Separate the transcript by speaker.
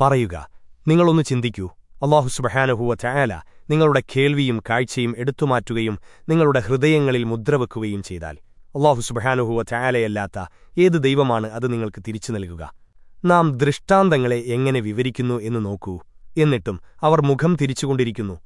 Speaker 1: പറയുക നിങ്ങളൊന്ന് ചിന്തിക്കൂ. അള്ളാഹു സുബഹാനഹുവ ചായാല നിങ്ങളുടെ കേൾവിയും കാഴ്ചയും എടുത്തുമാറ്റുകയും നിങ്ങളുടെ ഹൃദയങ്ങളിൽ മുദ്രവെക്കുകയും ചെയ്താൽ. അള്ളാഹു സുബഹാനുഹുവ ചായാലയല്ലാത്ത ഏത് ദൈവമാണ് അത് നിങ്ങൾക്ക് തിരിച്ചു നൽകുക? നാം ദൃഷ്ടാന്തങ്ങളെ എങ്ങനെ വിവരിക്കുന്നു എന്ന് നോക്കൂ. എന്നിട്ടും അവർ മുഖം തിരിച്ചുകൊണ്ടിരിക്കുന്നു.